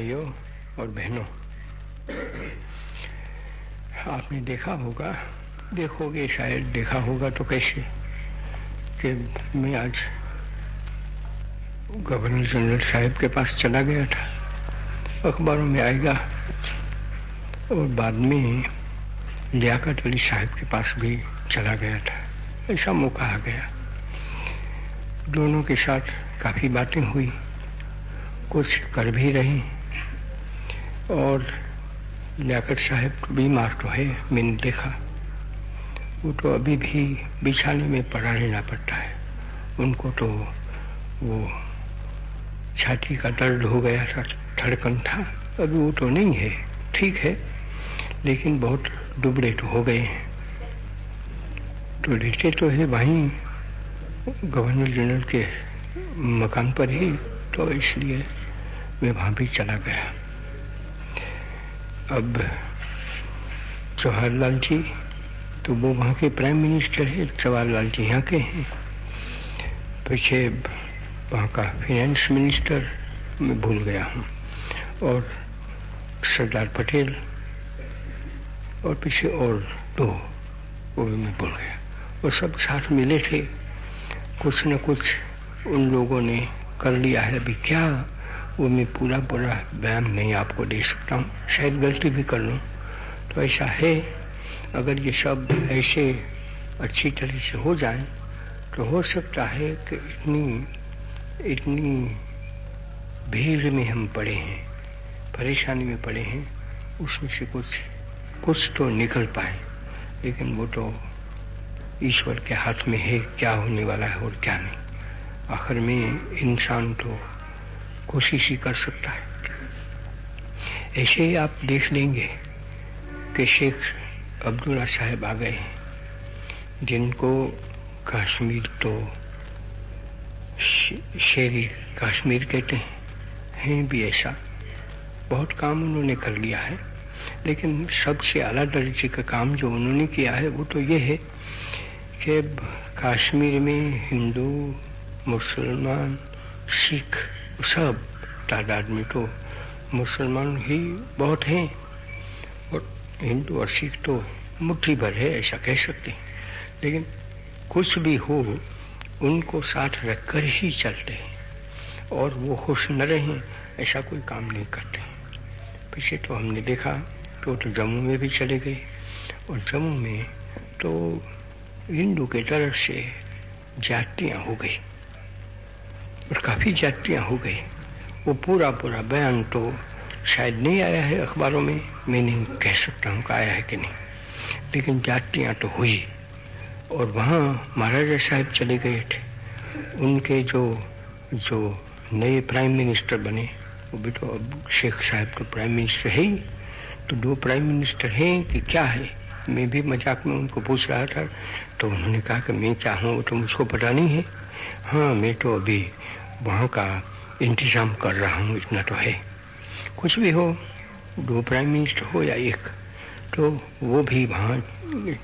भाइयों और बहनों, आपने देखा होगा, देखोगे, शायद देखा होगा तो कैसे कि मैं आज गवर्नर जनरल साहब के पास चला गया था। अखबारों में आएगा और बाद में लियाकत अली साहब के पास भी चला गया था। ऐसा मौका आ गया। दोनों के साथ काफ़ी बातें हुई, कुछ कर भी रही और लियाकत साहब तो बीमार तो है, मैंने देखा। वो तो अभी भी बिछाने में पड़ा रहना पड़ता है। उनको तो वो छाती का दर्द हो गया था, धड़कन था। अभी वो तो नहीं है, ठीक है, लेकिन बहुत दुबड़े तो हो गए हैं। तो रहते तो है, वहीं गवर्नर जनरल के मकान पर ही तो इसलिए मैं वहाँ भी चला गया। अब जवाहरलाल जी तो वो वहाँ के प्राइम मिनिस्टर है जवाहरलाल जी यहाँ के हैं। पीछे वहाँ का फिनेंस मिनिस्टर मैं भूल गया हूँ, और सरदार पटेल, और पीछे और दो, वो भी मैं भूल गया। वो सब साथ मिले थे, कुछ न कुछ उन लोगों ने कर लिया है। अभी क्या वो मैं पूरा पूरा बयान नहीं आपको दे सकता हूँ। शायद गलती भी कर लूँ। तो ऐसा है, अगर ये सब ऐसे अच्छी तरह से हो जाए तो हो सकता है कि इतनी इतनी भीड़ में हम पड़े हैं, परेशानी में पड़े हैं, उसमें से कुछ कुछ तो निकल पाए। लेकिन वो तो ईश्वर के हाथ में है, क्या होने वाला है और क्या नहीं। आखिर में इंसान तो कोशिश ही कर सकता है। ऐसे ही आप देख लेंगे कि शेख अब्दुल्ला साहब आ गए जिनको कश्मीर तो शेरी कश्मीर कहते हैं हैं भी ऐसा। बहुत काम उन्होंने कर लिया है, लेकिन सबसे अला दर्जे का काम जो उन्होंने किया है, वो तो ये है कि कश्मीर में हिंदू, मुसलमान, सिख सब तादाद में तो मुसलमान ही बहुत हैं और हिंदू और सिख तो मुट्ठी भर है, ऐसा कह सकते हैं। लेकिन कुछ भी हो, उनको साथ रखकर ही चलते हैं और वो खुश न रहें, ऐसा कोई काम नहीं करते पीछे तो हमने देखा कि वो तो जम्मू में भी चले गए और जम्मू में तो हिंदू के तरफ़ से जातियाँ हो गई। और काफ़ी जातियाँ हो गई। वो पूरा पूरा बयान तो शायद नहीं आया है अखबारों में। मैं नहीं कह सकता हूँ आया है कि नहीं। लेकिन जातियाँ तो हुई। और वहाँ महाराजा साहब चले गए थे। उनके जो जो नए प्राइम मिनिस्टर बने, वो भी तो अब शेख साहब तो प्राइम मिनिस्टर है ही। तो दो प्राइम मिनिस्टर हैं कि क्या है? मैं भी मज़ाक में उनको पूछ रहा था। तो उन्होंने कहा कि मैं क्या हूँ, वो तो मुझको पता नहीं है। हाँ मैं तो अभी वहाँ का इंतज़ाम कर रहा हूँ, इतना तो है। कुछ भी हो, दो प्राइम मिनिस्टर हो या एक तो वो भी वहाँ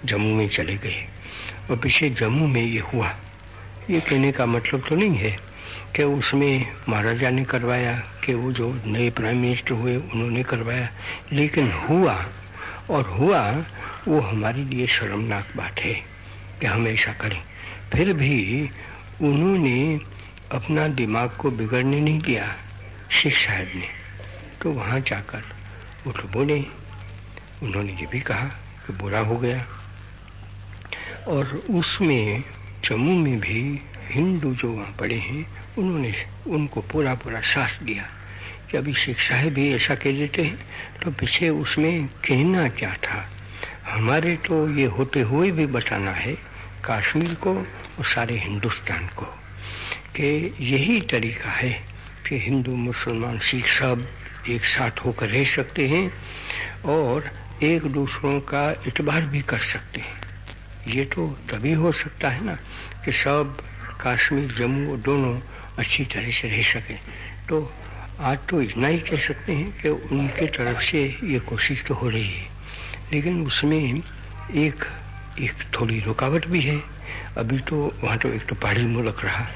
जम्मू में चले गए। और पीछे जम्मू में ये हुआ। ये कहने का मतलब तो नहीं है कि उसमें महाराजा ने करवाया, कि वो जो नए प्राइम मिनिस्टर हुए, उन्होंने करवाया। लेकिन हुआ, और हुआ, वो हमारे लिए शर्मनाक बात है कि हम ऐसा करें। फिर भी उन्होंने अपना दिमाग को बिगड़ने नहीं दिया, शेख साहब ने। तो वहाँ जाकर वो तो बोले। उन्होंने ये भी कहा कि बुरा हो गया। और उसमें, जम्मू में भी हिंदू जो वहाँ पड़े हैं, उन्होंने उनको पूरा पूरा साथ दिया कि अभी शेख साहब भी ऐसा कह देते हैं तो पीछे उसमें कहना क्या था? हमारे तो ये होते हुए भी बताना है, कश्मीर को और सारे हिंदुस्तान को। कि यही तरीका है कि हिंदू, मुसलमान, सिख सब एक साथ होकर रह सकते हैं और एक दूसरों का इतबार भी कर सकते हैं। ये तो तभी हो सकता है ना कि सब कश्मीर, जम्मू दोनों अच्छी तरह से रह सकें। तो आज तो इतना ही कह सकते हैं कि उनके तरफ़ से ये कोशिश तो हो रही है। लेकिन उसमें एक एक थोड़ी रुकावट भी है। अभी तो वहाँ तो एक तो पहाड़ी मुल्क रहा।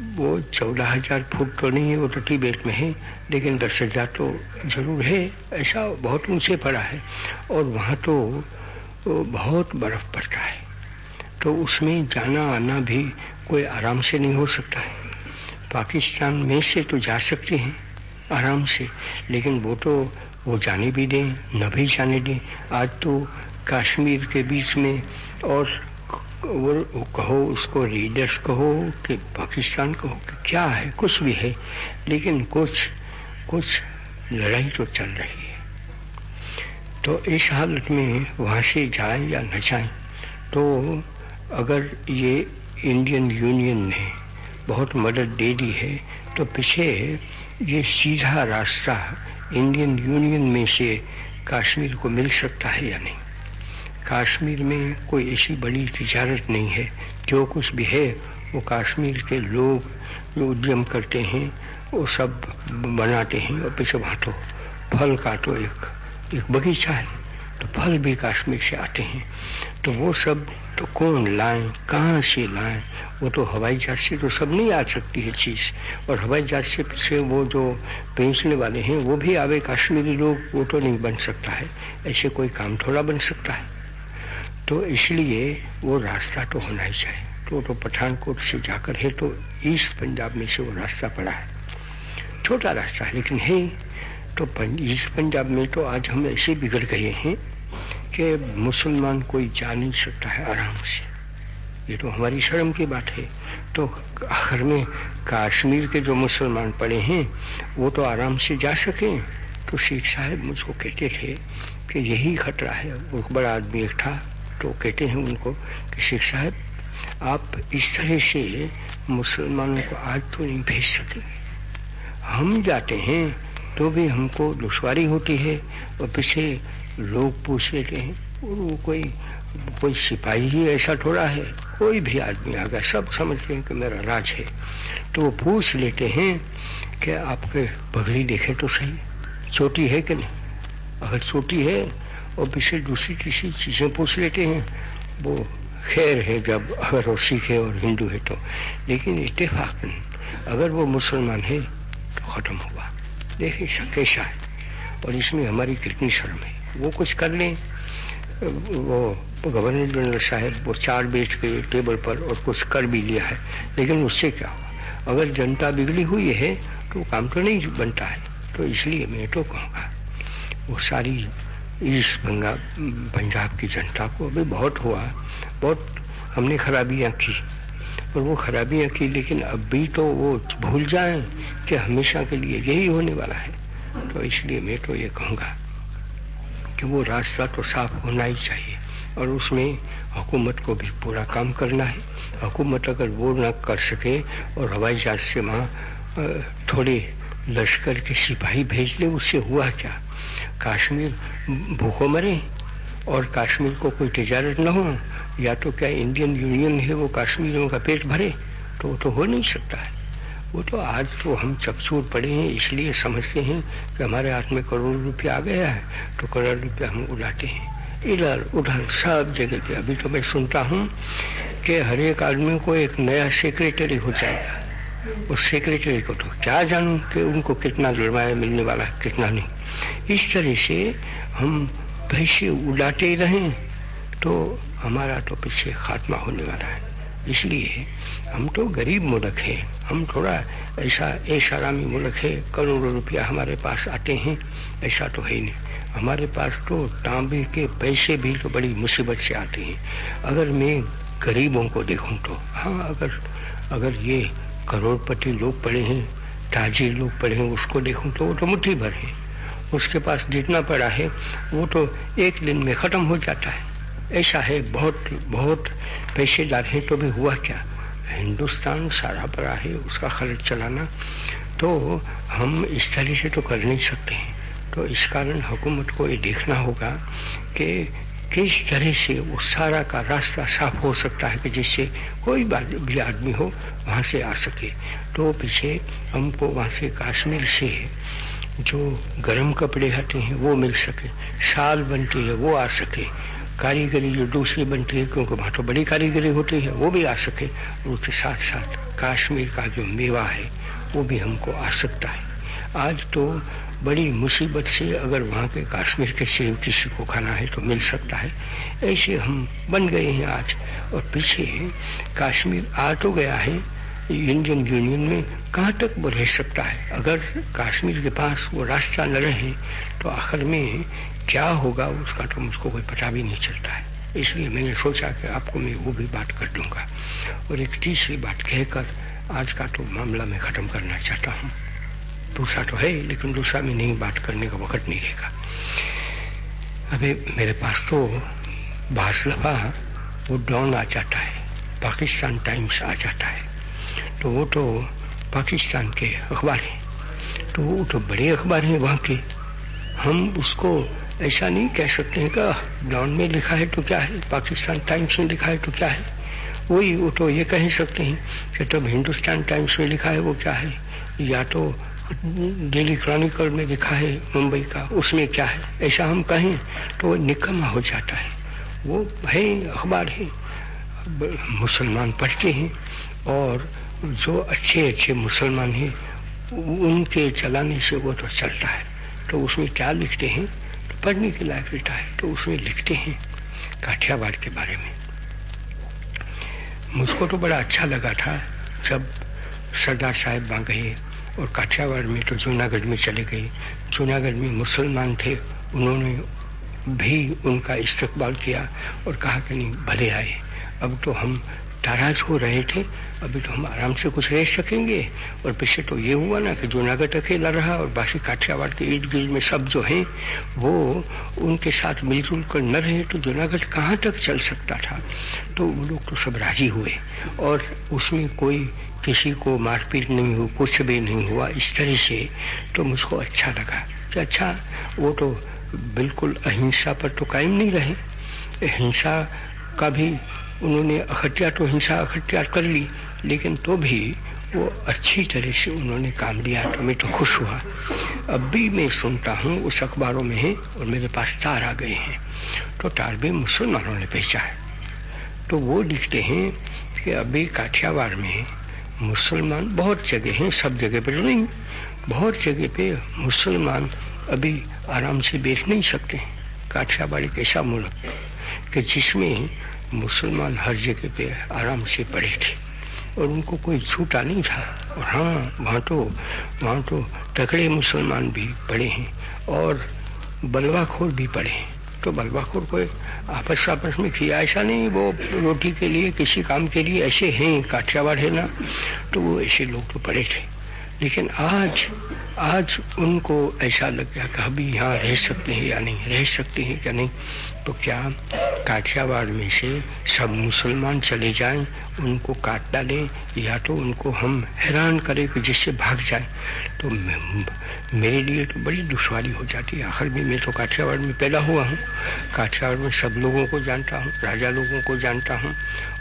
वो चौदह हज़ार फुट तो नहीं है, वो तो टिबेट में है, लेकिन दस हज़ार तो ज़रूर है, ऐसा बहुत ऊँचे पड़ा है। और वहाँ तो बहुत बर्फ़ पड़ता है। तो उसमें जाना आना भी कोई आराम से नहीं हो सकता है। पाकिस्तान में से तो जा सकते हैं, आराम से, लेकिन वो तो वो जाने भी दें, न भी जाने दें। आज तो कश्मीर के बीच में और वो कहो, उसको रीडर्स कहो, कि पाकिस्तान कहो कि क्या है, कुछ भी है, लेकिन कुछ कुछ लड़ाई तो चल रही है। तो इस हालत में वहाँ से जाए या न जाए तो अगर ये इंडियन यूनियन ने बहुत मदद दे दी है तो पीछे ये सीधा रास्ता इंडियन यूनियन में से कश्मीर को मिल सकता है या नहीं? कश्मीर में कोई ऐसी बड़ी तजारत नहीं है। जो कुछ भी है, वो कश्मीर के लोग जो उद्यम करते हैं, वो सब बनाते हैं और पीछे बांटो फल का तो एक एक बगीचा है तो फल भी कश्मीर से आते हैं। तो वो सब तो कौन लाए, कहाँ से लाए? वो तो हवाई जहाज़ से तो सब नहीं आ सकती है चीज़। और हवाई जहाज़ से से वो जो बेचने वाले हैं, वो भी आवे कश्मीरी लोग, वो तो नहीं बन सकता है। ऐसे कोई काम थोड़ा बन सकता है। तो इसलिए वो रास्ता तो होना ही चाहिए। तो तो पठानकोट से जाकर है तो ईस्ट पंजाब में से वो रास्ता पड़ा है। छोटा रास्ता है, लेकिन है तो ईस्ट पंजाब में तो आज हम ऐसे बिगड़ गए हैं कि मुसलमान कोई जा नहीं सकता है आराम से। ये तो हमारी शर्म की बात है। तो आखिर में कश्मीर के जो मुसलमान पड़े हैं, वो तो आराम से जा सके। तो शेख साहब मुझको कहते थे कि यही खतरा है, वो बड़ा आदमी एक था तो कहते हैं उनको कि शेख साहब, आप इस तरह से मुसलमानों को आज तो नहीं भेज सके हम जाते हैं तो भी हमको दुश्वारी होती है और पीछे लोग पूछ लेते हैं, और वो कोई कोई सिपाही ही ऐसा थोड़ा है, कोई भी आदमी आ गया सब समझते हैं कि मेरा राज है। तो वो पूछ लेते हैं कि आपके पगड़ी देखे तो सही, चोटी है कि नहीं? अगर चोटी है और पीछे दूसरी तीसरी चीज़ें पूछ लेते हैं वो खैर है जब अगर वो सिख है और हिंदू है तो लेकिन इतफाक अगर वो मुसलमान है तो ख़त्म हुआ देखिए कैसा है और इसमें हमारी कितनी शर्म है वो कुछ कर लें वो गवर्नर जनरल साहब वो चार बैठ के टेबल पर और कुछ कर भी लिया है लेकिन उससे क्या हुआ अगर जनता बिगड़ी हुई है तो काम तो नहीं बनता है तो इसलिए मैं तो कहूँगा वो सारी इस बंगाल पंजाब की जनता को अभी बहुत हुआ बहुत हमने खराबियाँ की और वो खराबियाँ की, लेकिन अब भी तो वो भूल जाए कि हमेशा के लिए यही होने वाला है। तो इसलिए मैं तो ये कहूँगा कि वो रास्ता तो साफ़ होना ही चाहिए, और उसमें हुकूमत को भी पूरा काम करना है। हुकूमत अगर वो ना कर सके और हवाई जहाज़ से वहाँ थोड़े लश्कर के सिपाही भेज ले, उससे हुआ क्या? कश्मीर भूखों मरे और कश्मीर को कोई तजारत न हो, या तो क्या इंडियन यूनियन है वो कश्मीरियों का पेट भरे? तो वो तो हो नहीं सकता है। वो तो आज तो हम चकचूर पड़े हैं, इसलिए समझते हैं कि हमारे हाथ में करोड़ रुपया आ गया है तो करोड़ रुपया हम उड़ाते हैं। इधर, उधर, सब जगह पे। अभी तो मैं सुनता हूँ कि हर एक आदमी को एक नया सेक्रेटरी हो जाएगा। उस सेक्रेटरी को तो क्या जानूं कि उनको कितना जुर्माना मिलने वाला है, कितना नहीं। इस तरह से हम पैसे उड़ाते रहें तो हमारा तो पीछे खात्मा होने वाला है। इसलिए हम तो गरीब मुल्क है। हम थोड़ा ऐसा ऐशारामी मुल्क है। करोड़ों रुपया हमारे पास आते हैं, ऐसा तो है नहीं। हमारे पास तो तांबे के पैसे भी तो बड़ी मुसीबत से आते हैं। अगर मैं गरीबों को देखूँ तो हाँ अगर अगर ये करोड़पति लोग पड़े हैं, ताजिर लोग पड़े हैं, उसको देखूँ तो वो तो मुट्ठी भर है। उसके पास जितना पड़ा है, वो तो एक दिन में ख़त्म हो जाता है। ऐसा है, बहुत बहुत पैसेदार है तो भी हुआ क्या? हिंदुस्तान सारा पड़ा है, उसका खर्च चलाना तो हम इस तरह से तो कर नहीं सकते हैं। तो इस कारण हुकूमत को ये देखना होगा कि किस तरह से वो सारा का रास्ता साफ़ हो सकता है कि जिससे कोई भी आदमी हो, वहाँ से आ सके। तो पीछे हमको वहाँ से कश्मीर से जो गर्म कपड़े आते हैं, वो मिल सके। साल बनती है, वो आ सके। कारीगरी जो दूसरी बनती है, क्योंकि वहाँ तो बड़ी कारीगरी होती है, वो भी आ सके। उसके साथ साथ कश्मीर का जो मेवा है, वो भी हमको आ सकता है। आज तो बड़ी मुसीबत से अगर वहाँ के कश्मीर के सेब किसी को खाना है तो मिल सकता है। ऐसे हम बन गए हैं आज। और पीछे कश्मीर आ तो गया है इंडियन यूनियन में कहाँ तक वो रह सकता है। अगर कश्मीर के पास वो रास्ता न रहे तो आखिर में क्या होगा, उसका तो मुझको कोई पता भी नहीं चलता है। इसलिए मैंने सोचा कि आपको मैं वो भी बात कर दूँगा। और एक तीसरी बात कहकर आज का तो मामला मैं ख़त्म करना चाहता हूँ। दूसरा तो है, लेकिन दूसरा में नहीं बात करने का वक्त नहीं रहेगा। अभी मेरे पास तो बास वो डॉन आ जाता है, पाकिस्तान टाइम्स आ जाता है। तो वो तो पाकिस्तान के अखबार हैं। तो वो तो बड़े अखबार हैं वहाँ के। हम उसको ऐसा नहीं कह सकते हैं कि डॉन में लिखा है तो क्या है? पाकिस्तान टाइम्स में लिखा है तो क्या है? वही वो तो ये कह सकते हैं कि तब हिंदुस्तान टाइम्स में लिखा है वो क्या है? या तो डेली क्रॉनिकल में लिखा है मुंबई का, उसमें क्या है? ऐसा हम कहें तो निकम्मा हो जाता है। वो है, अखबार है। मुसलमान पढ़ते हैं और जो अच्छे अच्छे मुसलमान हैं उनके चलाने से वो तो चलता है। तो उसमें क्या लिखते हैं? तो पढ़ने के लायक लिखा है। तो उसमें लिखते हैं काठियावाड़ के बारे में। मुझको तो बड़ा अच्छा लगा था जब सरदार साहब वहाँ गए और काठियावाड़ में तो जूनागढ़ में चले गए। जूनागढ़ में मुसलमान थे, उन्होंने भी उनका इस्तकबाल किया और कहा कि नहीं, भले आए। अब तो हम नाराज़ हो रहे थे, अभी तो हम आराम से कुछ रह सकेंगे। और पीछे तो ये हुआ ना कि जूनागढ़ अकेला रहा और बाकी काठियावाड़ के इर्द गिर्द में सब जो हैं, वो उनके साथ मिलजुल कर न रहे तो जूनागढ़ कहाँ तक चल सकता था? तो वो लोग तो सब राज़ी हुए। और उसमें कोई किसी को मारपीट नहीं हुई कुछ भी नहीं हुआ इस तरह से तो मुझको अच्छा लगा कि अच्छा वो तो बिल्कुल अहिंसा पर तो कायम नहीं रहे। हिंसा का भी उन्होंने अखत्या तो हिंसा अखत्या कर ली, लेकिन तो भी वो अच्छी तरह से उन्होंने काम लिया तो मैं तो खुश हुआ। अब भी मैं सुनता हूँ उस अखबारों में है और मेरे पास तार आ गए हैं। तो तार भी मुसलमानों ने बेचा है। तो वो लिखते हैं कि अभी काठियावाड़ में मुसलमान बहुत जगह हैं, सब जगह पर नहीं, बहुत जगह पे मुसलमान अभी आराम से बैठ नहीं सकते। काठियावाड़ एक ऐसा मुल्क कि जिसमें मुसलमान हर जगह पे आराम से पड़े थे और उनको कोई छूटा नहीं था। और हाँ वहाँ तो वहाँ तो तकड़े मुसलमान भी पड़े हैं और बलवाखोर भी पड़े हैं। तो बलवाखोर कोई आपस आपस में किया ऐसा नहीं, वो रोटी के लिए, किसी काम के लिए ऐसे हैं, काठियावाड़ है ना तो वो ऐसे लोग तो पड़े थे। लेकिन आज आज उनको ऐसा लग गया कि अभी यहाँ रह सकते हैं या नहीं, रह सकते हैं या नहीं? तो क्या काठियावाड़ में से सब मुसलमान चले जाएँ, उनको काट डालें, या तो उनको हम हैरान करें कि जिससे भाग जाए। तो मेरे लिए तो बड़ी दुश्वारी हो जाती है। आखिर भी मैं तो काठियावाड़ में पैदा हुआ हूँ। काठियावाड़ में सब लोगों को जानता हूँ, राजा लोगों को जानता हूँ,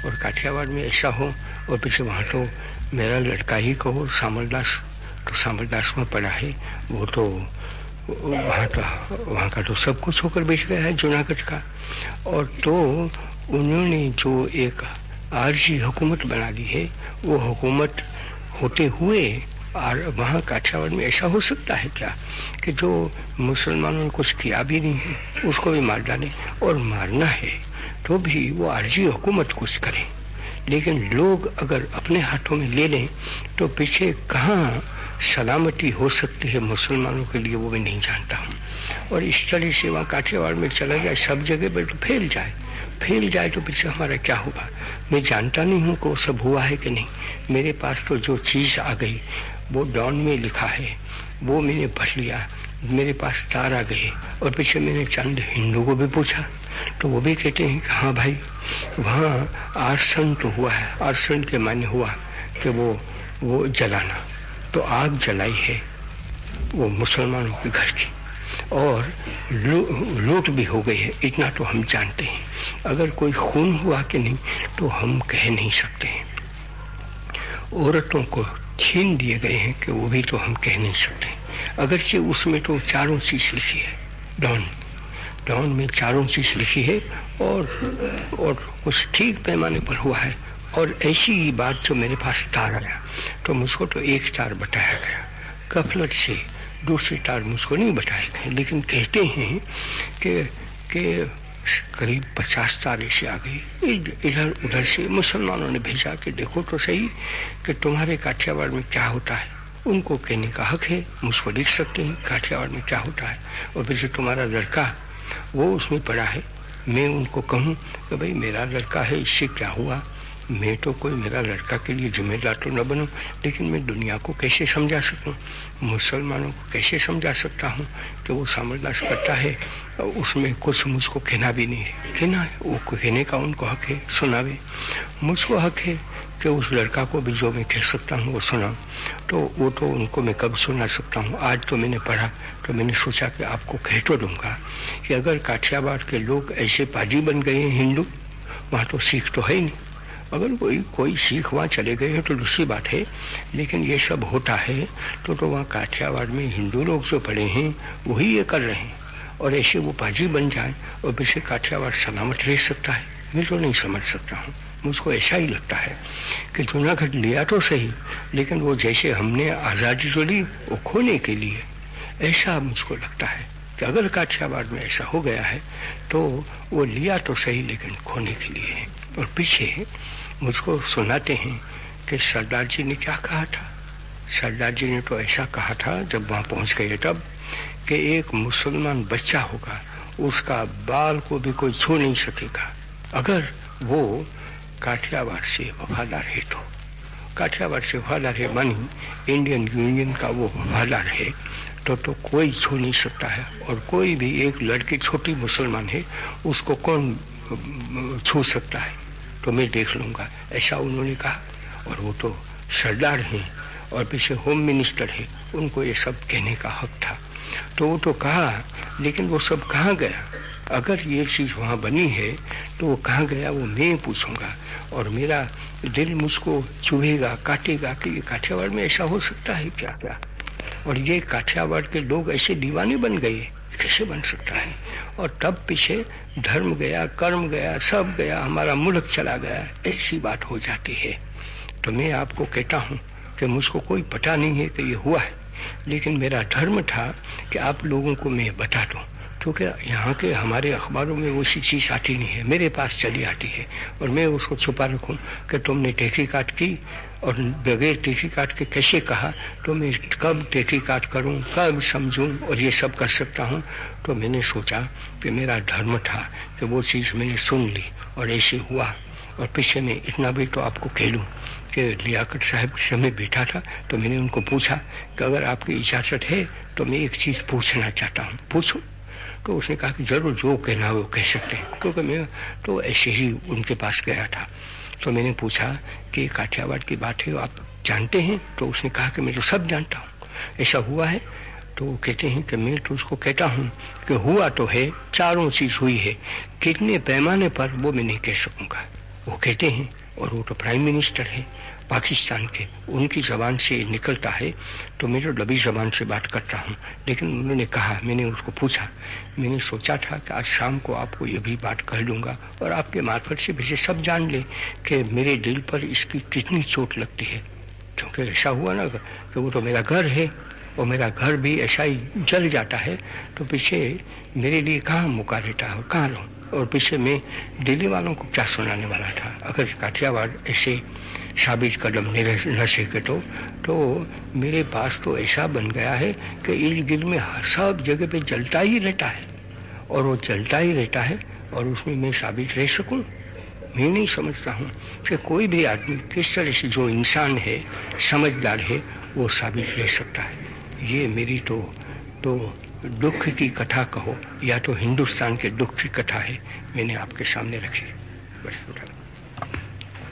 और काठियावाड़ में ऐसा हो, और पीछे वहाँ तो मेरा लड़का ही कहो सामरदास तो सामरदास में पड़ा है। वो तो वहाँ का वहाँ का तो सब कुछ होकर बेच गया है जूनागढ़ का। और तो उन्होंने जो एक आरजी हुकूमत बना दी है, वो हुकूमत होते हुए और वहाँ काठियावाड़ में ऐसा हो सकता है क्या कि जो मुसलमानों ने कुछ किया भी नहीं है, उसको भी मार डाले और मारना है तो भी वो आरजी हुकूमत कुछ करे। लेकिन लोग अगर अपने हाथों में ले लें तो पीछे कहाँ सलामती हो सकती है मुसलमानों के लिए, वो मैं नहीं जानता हूँ। और इस तरह से वहाँ काठियावाड़ में चला जाए सब जगह पर तो फैल जाए। फैल जाए तो पीछे हमारा क्या होगा? मैं जानता नहीं हूँ कि वो सब हुआ है कि नहीं। मेरे पास तो जो चीज़ आ गई, वो डॉन में लिखा है, वो मैंने पढ़ लिया। मेरे पास तार आ गए, और पीछे मैंने चंद हिंदू को भी पूछा। तो वो भी कहते हैं कि हाँ भाई, वहाँ आरसन तो हुआ है। आरसन के मान्य हुआ कि वो वो जलाना। तो आग जलाई है वो मुसलमानों के घर की। और लूट भी हो गई है, इतना तो हम जानते हैं। अगर कोई खून हुआ कि नहीं तो हम कह नहीं सकते हैं। औरतों को छीन दिए गए हैं कि वो भी तो हम कह नहीं सकते अगरचे उसमें तो चारों चीज़ लिखी है, डॉन। डॉन में चारों चीज़ लिखी है और और कुछ ठीक पैमाने पर हुआ है। और ऐसी ही बात जो मेरे पास तार आया तो मुझको तो एक तार बताया गया। गफलत से दूसरे तार मुझको नहीं बताए गए, लेकिन कहते हैं कि कि करीब पचास तारे से आ गई इधर, उधर से मुसलमानों ने भेजा कि देखो तो सही कि तुम्हारे काठियावाड़ में क्या होता है। उनको कहने का हक है, मुझको लिख सकते हैं काठियावाड़ में क्या होता है। और फिर तुम्हारा लड़का, वो उसमें पड़ा है। मैं उनको कहूँ कि भाई मेरा लड़का है, इससे क्या हुआ? मैं तो कोई मेरा लड़का के लिए जिम्मेदार तो न बनूं, लेकिन मैं दुनिया को कैसे समझा सकूँ? मुसलमानों को कैसे समझा सकता हूँ कि वो सामरदास करता है उसमें कुछ मुझको कहना भी नहीं है? कहना है, वो कहने का उनको हक है, सुनावे। मुझको हक है कि उस लड़का को भी जो मैं कह सकता हूँ, वो सुना तो वो तो उनको मैं कब सुना सकता हूँ? आज तो मैंने पढ़ा तो मैंने सोचा कि आपको कह तो दूँगा कि अगर काठियावाड़ के लोग ऐसे पाजी बन गए हैं हिंदू, वहाँ तो सीख तो है ही नहीं। अगर कोई कोई सीख वहाँ चले गए हैं तो दूसरी बात है, लेकिन ये सब होता है तो तो वहाँ काठियावाड़ में हिंदू लोग जो पड़े हैं, वही ये कर रहे हैं। और ऐसे वो पाजी बन जाए और वैसे काठियावाड़ सलामत रह सकता है। मैं तो नहीं समझ सकता हूँ। मुझको ऐसा ही लगता है कि जूनागढ़ लिया तो सही, लेकिन वो जैसे हमने आज़ादी जो ली, वो खोने के लिए। ऐसा मुझको लगता है कि अगर काठियावाड़ में ऐसा हो गया है तो वो लिया तो सही, लेकिन खोने के लिए है। और पीछे मुझको सुनाते हैं कि सरदार जी ने क्या कहा था। सरदार जी ने तो ऐसा कहा था, जब वहाँ पहुँच गए तब, कि एक मुसलमान बच्चा होगा, उसका बाल को भी कोई छू नहीं सकेगा। अगर वो काठियावाड़ से वफादार है तो। काठियावाड़ से वफादार है मानी इंडियन यूनियन का वो वफादार है तो तो कोई छू नहीं सकता है। और कोई भी एक लड़की, छोटी मुसलमान है, उसको कौन छू सकता है? तो मैं देख लूँगा। ऐसा उन्होंने कहा। और वो तो सरदार हैं और पीछे होम मिनिस्टर है। उनको ये सब कहने का हक था। तो वो तो कहा, लेकिन वो सब कहाँ गया? अगर ये चीज़ वहाँ बनी है तो वो कहाँ गया, वो मैं पूछूँगा। और मेरा दिल मुझको चुभेगा काटेगा कि ये काठियावाड़ में ऐसा हो सकता है क्या क्या और ये काठियावाड़ के लोग ऐसे दीवाने बन गए। कैसे बन सकता है? और तब पीछे धर्म गया, कर्म गया, सब गया, हमारा मुल्क चला गया, ऐसी बात हो जाती है। तो मैं आपको कहता हूँ कि मुझको कोई पता नहीं है कि ये हुआ है, लेकिन मेरा धर्म था कि आप लोगों को मैं बता दूँ, क्योंकि यहाँ के हमारे अखबारों में वैसी चीज़ आती नहीं है, मेरे पास चली आती है, और मैं उसको छुपा रखूँ कि तुमने तहकीकात की और बगैर तहकीकात के कैसे कहा तो मैं कब तहकीकात करूँ, कब समझूं और ये सब कर सकता हूँ? तो मैंने सोचा कि मेरा धर्म था कि वो चीज़ मैंने सुन ली और ऐसे हुआ। और पीछे में इतना भी तो आपको कह लूँ कि लियाकत साहब से मैं बैठा था तो मैंने उनको पूछा कि अगर आपकी इजाज़त है तो मैं एक चीज़ पूछना चाहता हूँ। पूछो। तो उसने कहा कि ज़रूर जो कहना वो कह सकते हैं। क्योंकि मैं तो ऐसे ही उनके पास गया था। तो मैंने पूछा कि काठियावाड़ की बात है, आप जानते हैं? तो उसने कहा कि मैं तो सब जानता हूँ। ऐसा हुआ है? तो वो कहते हैं कि मैं तो उसको कहता हूँ कि हुआ तो है, चारों चीज़ हुई है। कितने पैमाने पर वो मैं नहीं कह सकूँगा। वो कहते हैं, और वो तो प्राइम मिनिस्टर है। पाकिस्तान के। उनकी जबान से निकलता है तो मैं तो डबी जबान से बात करता हूँ। लेकिन उन्होंने कहा, मैंने उसको पूछा, मैंने सोचा था कि आज शाम को आपको ये भी बात कह दूँगा और आपके मार्फत से भी सब जान ले कि मेरे दिल पर इसकी कितनी चोट लगती है। क्योंकि ऐसा हुआ ना कि वो तो मेरा घर है। और मेरा घर भी ऐसा ही जल जाता है तो पीछे मेरे लिए कहाँ मौका रहता है कहाँ रहूँ? और पीछे मैं दिल्ली वालों को क्या सुनाने वाला था? अगर काठियावाड़ ऐसे साबित कदम न सके तो तो मेरे पास तो ऐसा बन गया है कि इस गिल में सब जगह पे जलता ही रहता है। और वो जलता ही रहता है और उसमें मैं साबित रह सकूँ? मैं नहीं समझता हूँ कि कोई भी आदमी किस तरह से जो इंसान है, समझदार है, वो साबित रह सकता है। ये मेरी तो तो दुख की कथा कहो, या तो हिंदुस्तान के दुख की कथा है, मैंने आपके सामने रखी। बस